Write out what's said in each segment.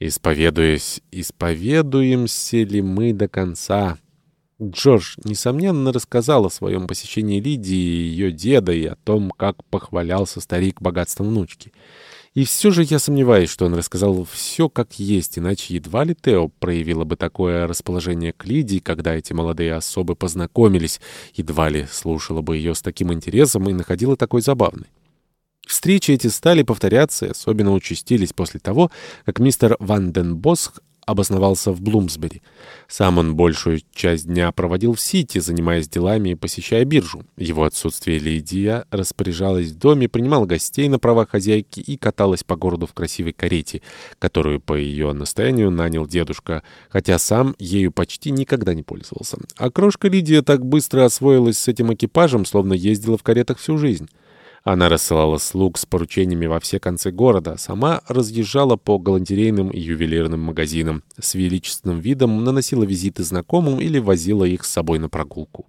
Исповедуясь, исповедуемся ли мы до конца? Джордж, несомненно, рассказал о своем посещении Лидии и ее деда и о том, как похвалялся старик богатством внучки. И все же я сомневаюсь, что он рассказал все как есть, иначе едва ли Тео проявила бы такое расположение к Лидии, когда эти молодые особы познакомились, едва ли слушала бы ее с таким интересом и находила такой забавной. Встречи эти стали повторяться особенно участились после того, как мистер Ванденбосх обосновался в Блумсбери. Сам он большую часть дня проводил в Сити, занимаясь делами и посещая биржу. Его отсутствие Лидия распоряжалась в доме, принимала гостей на правах хозяйки и каталась по городу в красивой карете, которую по ее настоянию нанял дедушка, хотя сам ею почти никогда не пользовался. А крошка Лидия так быстро освоилась с этим экипажем, словно ездила в каретах всю жизнь. Она рассылала слуг с поручениями во все концы города, сама разъезжала по галантерейным и ювелирным магазинам, с величественным видом наносила визиты знакомым или возила их с собой на прогулку.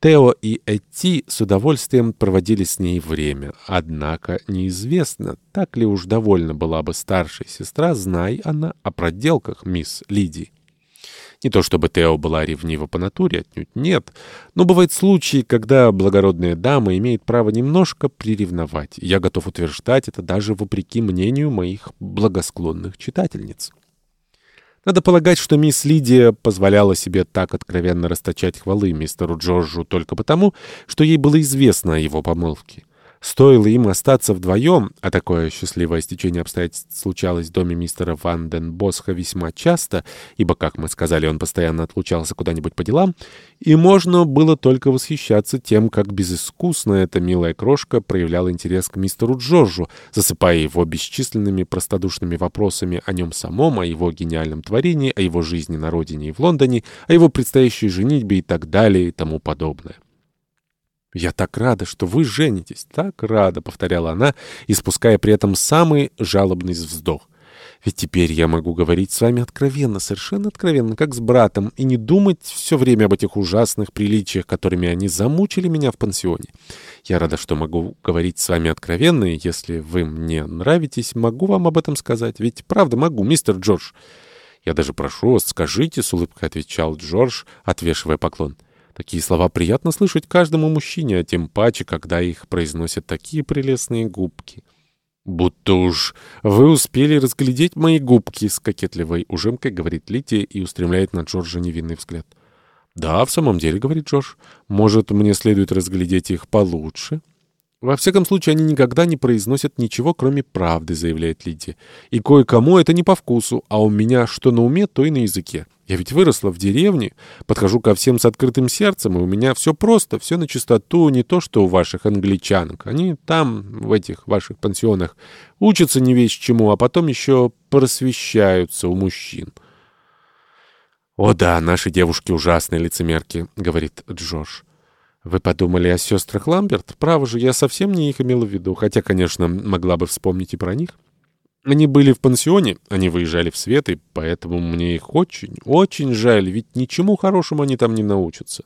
Тео и Эти с удовольствием проводили с ней время, однако неизвестно, так ли уж довольна была бы старшая сестра, зная она о проделках мисс Лидии. Не то чтобы Тео была ревнива по натуре, отнюдь нет. Но бывают случаи, когда благородная дама имеет право немножко приревновать. Я готов утверждать это даже вопреки мнению моих благосклонных читательниц. Надо полагать, что мисс Лидия позволяла себе так откровенно расточать хвалы мистеру Джорджу только потому, что ей было известно о его помолвке. Стоило им остаться вдвоем, а такое счастливое стечение обстоятельств случалось в доме мистера Ванденбосха весьма часто, ибо, как мы сказали, он постоянно отлучался куда-нибудь по делам, и можно было только восхищаться тем, как безыскусно эта милая крошка проявляла интерес к мистеру Джорджу, засыпая его бесчисленными простодушными вопросами о нем самом, о его гениальном творении, о его жизни на родине и в Лондоне, о его предстоящей женитьбе и так далее и тому подобное. «Я так рада, что вы женитесь, так рада», — повторяла она, испуская при этом самый жалобный вздох. «Ведь теперь я могу говорить с вами откровенно, совершенно откровенно, как с братом, и не думать все время об этих ужасных приличиях, которыми они замучили меня в пансионе. Я рада, что могу говорить с вами откровенно, и если вы мне нравитесь, могу вам об этом сказать. Ведь правда могу, мистер Джордж». «Я даже прошу вас, скажите», — с улыбкой отвечал Джордж, отвешивая поклон. Такие слова приятно слышать каждому мужчине, а тем паче, когда их произносят такие прелестные губки. «Будто уж вы успели разглядеть мои губки», — с кокетливой ужимкой говорит Лития и устремляет на Джорджа невинный взгляд. «Да, в самом деле», — говорит Джордж, — «может, мне следует разглядеть их получше?» «Во всяком случае, они никогда не произносят ничего, кроме правды», — заявляет Лидия. «И кое-кому это не по вкусу, а у меня что на уме, то и на языке. Я ведь выросла в деревне, подхожу ко всем с открытым сердцем, и у меня все просто, все на чистоту, не то, что у ваших англичанок. Они там, в этих ваших пансионах, учатся не весь чему, а потом еще просвещаются у мужчин». «О да, наши девушки ужасные лицемерки», — говорит Джош. «Вы подумали о сестрах Ламберт? Право же, я совсем не их имела в виду, хотя, конечно, могла бы вспомнить и про них. Они были в пансионе, они выезжали в свет, и поэтому мне их очень, очень жаль, ведь ничему хорошему они там не научатся.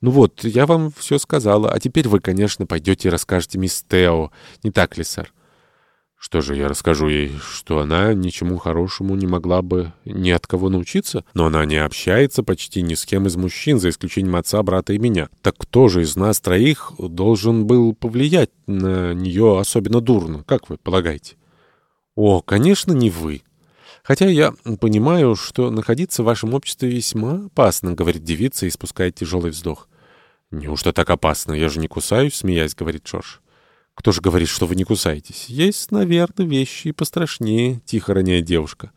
Ну вот, я вам все сказала, а теперь вы, конечно, пойдете и расскажете мисс Тео, не так ли, сэр?» Что же, я расскажу ей, что она ничему хорошему не могла бы ни от кого научиться, но она не общается почти ни с кем из мужчин, за исключением отца, брата и меня. Так кто же из нас троих должен был повлиять на нее особенно дурно, как вы полагаете? О, конечно, не вы. Хотя я понимаю, что находиться в вашем обществе весьма опасно, говорит девица и спускает тяжелый вздох. Неужто так опасно? Я же не кусаюсь, смеясь, говорит Джордж. «Кто же говорит, что вы не кусаетесь?» «Есть, наверное, вещи и пострашнее», — тихо роняет девушка.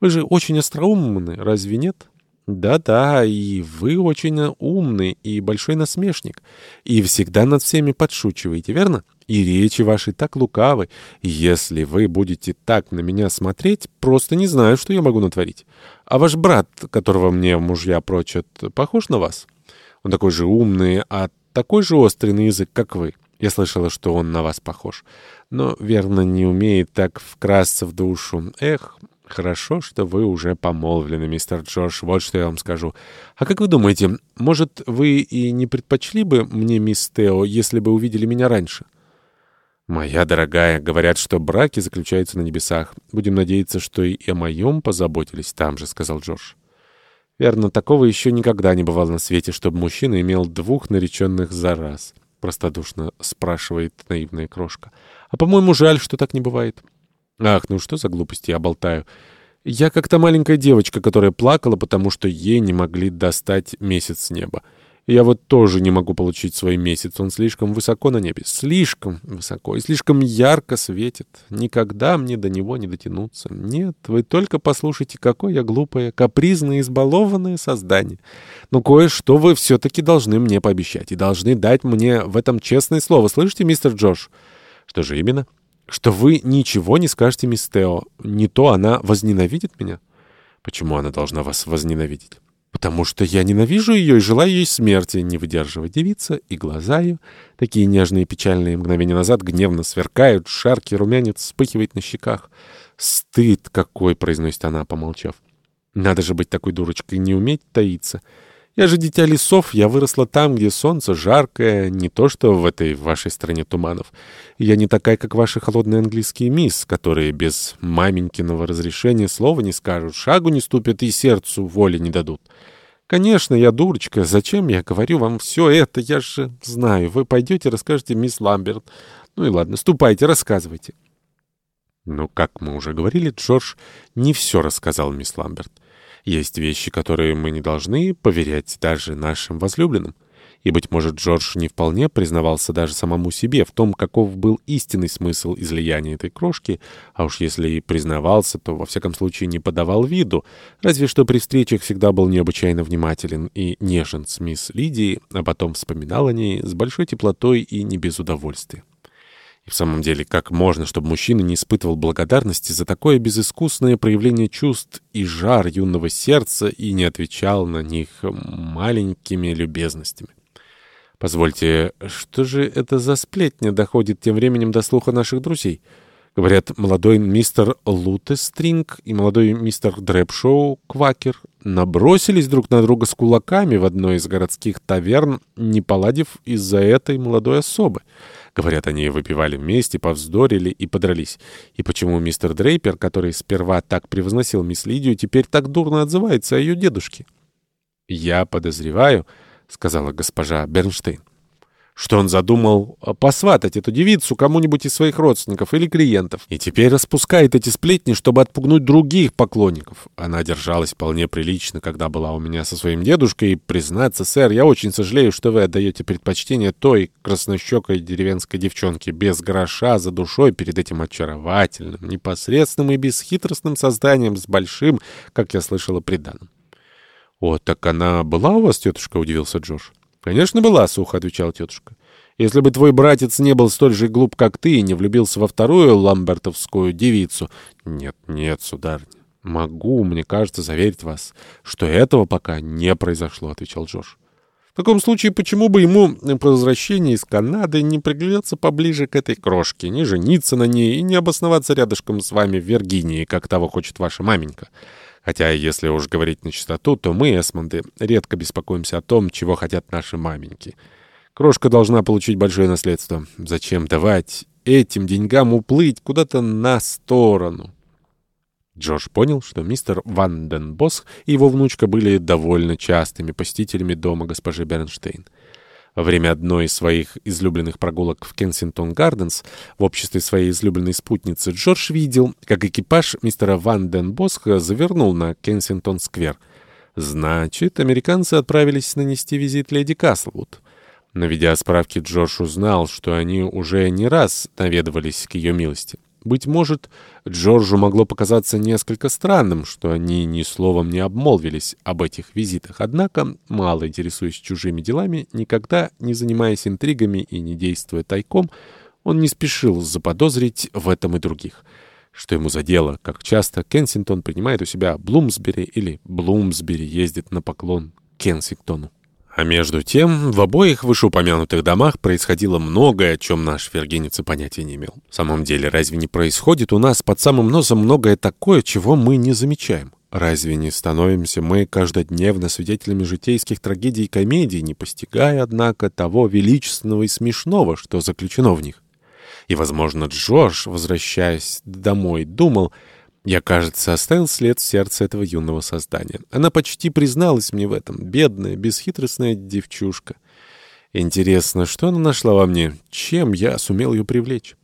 «Вы же очень остроумны, разве нет?» «Да-да, и вы очень умный и большой насмешник, и всегда над всеми подшучиваете, верно? И речи ваши так лукавы. Если вы будете так на меня смотреть, просто не знаю, что я могу натворить. А ваш брат, которого мне мужья прочат, похож на вас? Он такой же умный, а такой же острый на язык, как вы». Я слышала, что он на вас похож. Но, верно, не умеет так вкрасться в душу. Эх, хорошо, что вы уже помолвлены, мистер Джордж, вот что я вам скажу. А как вы думаете, может, вы и не предпочли бы мне, мисс Тео, если бы увидели меня раньше? «Моя дорогая, говорят, что браки заключаются на небесах. Будем надеяться, что и о моем позаботились там же», — сказал Джордж. «Верно, такого еще никогда не бывало на свете, чтобы мужчина имел двух нареченных за раз», — простодушно спрашивает наивная крошка. «А, по-моему, жаль, что так не бывает». «Ах, ну что за глупости я болтаю. Я как то маленькая девочка, которая плакала, потому что ей не могли достать месяц с неба. Я вот тоже не могу получить свой месяц. Он слишком высоко на небе. Слишком высоко и слишком ярко светит. Никогда мне до него не дотянуться. Нет, вы только послушайте, какое я глупое, капризное, избалованное создание. Но кое-что вы все-таки должны мне пообещать. И должны дать мне в этом честное слово. Слышите, мистер Джош? Что же именно? Что вы ничего не скажете мисс Тео. Не то она возненавидит меня. Почему она должна вас возненавидеть? Потому что я ненавижу ее и желаю ей смерти, не выдерживая девица, и глаза ее, такие нежные и печальные мгновения назад, гневно сверкают, шаркий румянец вспыхивает на щеках. «Стыд какой!» — произносит она, помолчав. «Надо же быть такой дурочкой, не уметь таиться». Я же дитя лесов, я выросла там, где солнце жаркое, не то что в этой вашей стране туманов. Я не такая, как ваши холодные английские мисс, которые без маменькиного разрешения слова не скажут, шагу не ступят и сердцу воли не дадут. Конечно, я дурочка, зачем я говорю вам все это, я же знаю. Вы пойдете расскажете мисс Ламберт. Ну и ладно, ступайте, рассказывайте. Но, как мы уже говорили, Джордж не все рассказал мисс Ламберт. Есть вещи, которые мы не должны поверять даже нашим возлюбленным. И, быть может, Джордж не вполне признавался даже самому себе в том, каков был истинный смысл излияния этой крошки, а уж если и признавался, то, во всяком случае, не подавал виду, разве что при встречах всегда был необычайно внимателен и нежен с мисс Лидией, а потом вспоминал о ней с большой теплотой и не без удовольствия. И в самом деле, как можно, чтобы мужчина не испытывал благодарности за такое безыскусное проявление чувств и жар юного сердца и не отвечал на них маленькими любезностями? Позвольте, что же это за сплетня доходит тем временем до слуха наших друзей? Говорят, молодой мистер Лутестринг и молодой мистер Дрэпшоу, квакер, набросились друг на друга с кулаками в одной из городских таверн, не поладив из-за этой молодой особы. Говорят, они выпивали вместе, повздорили и подрались. И почему мистер Дрейпер, который сперва так превозносил мисс Лидию, теперь так дурно отзывается о ее дедушке? «Я подозреваю», — сказала госпожа Бернштейн, что он задумал э, посватать эту девицу кому-нибудь из своих родственников или клиентов, и теперь распускает эти сплетни, чтобы отпугнуть других поклонников. Она держалась вполне прилично, когда была у меня со своим дедушкой, и, признаться, сэр, я очень сожалею, что вы отдаете предпочтение той краснощекой деревенской девчонке без гроша за душой перед этим очаровательным, непосредственным и бесхитростным созданием с большим, как я слышала, преданным. «О, так она была у вас, тетушка?» — удивился Джош. «Конечно была», — сухо отвечала тетушка. «Если бы твой братец не был столь же глуп, как ты, и не влюбился во вторую ламбертовскую девицу...» «Нет, нет, сударыня, могу, мне кажется, заверить вас, что этого пока не произошло», — отвечал Джош. «В таком случае, почему бы ему по возвращении из Канады не приглядеться поближе к этой крошке, не жениться на ней и не обосноваться рядышком с вами в Виргинии, как того хочет ваша маменька?» Хотя, если уж говорить на чистоту, то мы, Эсмонды, редко беспокоимся о том, чего хотят наши маменьки. Крошка должна получить большое наследство. Зачем давать этим деньгам уплыть куда-то на сторону? Джордж понял, что мистер Ванденбосх и его внучка были довольно частыми посетителями дома госпожи Бернштейн. Во время одной из своих излюбленных прогулок в Кенсингтон-Гарденс в обществе своей излюбленной спутницы Джордж видел, как экипаж мистера Ван Ден Босха завернул на Кенсингтон-сквер. Значит, американцы отправились нанести визит леди Каслвуд. Наведя справки, Джордж узнал, что они уже не раз наведывались к ее милости. Быть может, Джорджу могло показаться несколько странным, что они ни словом не обмолвились об этих визитах. Однако, мало интересуясь чужими делами, никогда не занимаясь интригами и не действуя тайком, он не спешил заподозрить в этом и других. Что ему за дело, как часто Кенсингтон принимает у себя Блумсбери или Блумсбери ездит на поклон Кенсингтону. А между тем, в обоих вышеупомянутых домах происходило многое, о чем наш вергенец понятия не имел. В самом деле, разве не происходит у нас под самым носом многое такое, чего мы не замечаем? Разве не становимся мы каждодневно свидетелями житейских трагедий и комедий, не постигая, однако, того величественного и смешного, что заключено в них? И, возможно, Джордж, возвращаясь домой, думал... Я, кажется, оставил след в сердце этого юного создания. Она почти призналась мне в этом. Бедная, бесхитростная девчушка. Интересно, что она нашла во мне? Чем я сумел ее привлечь?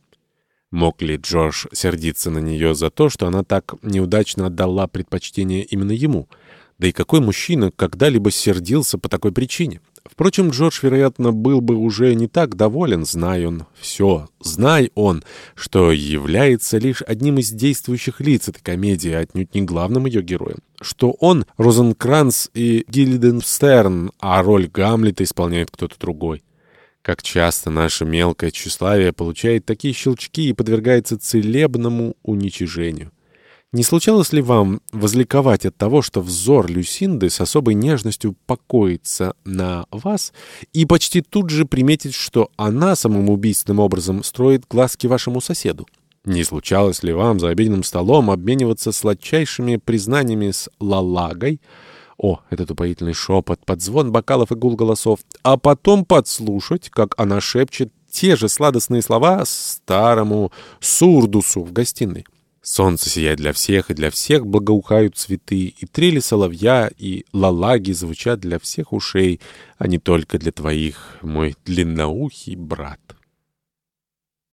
Мог ли Джордж сердиться на нее за то, что она так неудачно отдала предпочтение именно ему? Да и какой мужчина когда-либо сердился по такой причине? Впрочем, Джордж, вероятно, был бы уже не так доволен, зная он все. Знай он, что является лишь одним из действующих лиц этой комедии, отнюдь не главным ее героем. Что он — Розенкранц и Гильденстерн, а роль Гамлета исполняет кто-то другой. Как часто наше мелкое тщеславие получает такие щелчки и подвергается целебному уничижению. Не случалось ли вам возликовать от того, что взор Люсинды с особой нежностью покоится на вас и почти тут же приметить, что она самым убийственным образом строит глазки вашему соседу? Не случалось ли вам за обеденным столом обмениваться сладчайшими признаниями с Лалагой? О, этот упоительный шепот, подзвон бокалов и гул голосов. А потом подслушать, как она шепчет те же сладостные слова старому Сурдусу в гостиной. Солнце сияет для всех, и для всех благоухают цветы, и трели соловья, и лалаги звучат для всех ушей, а не только для твоих, мой длинноухий брат».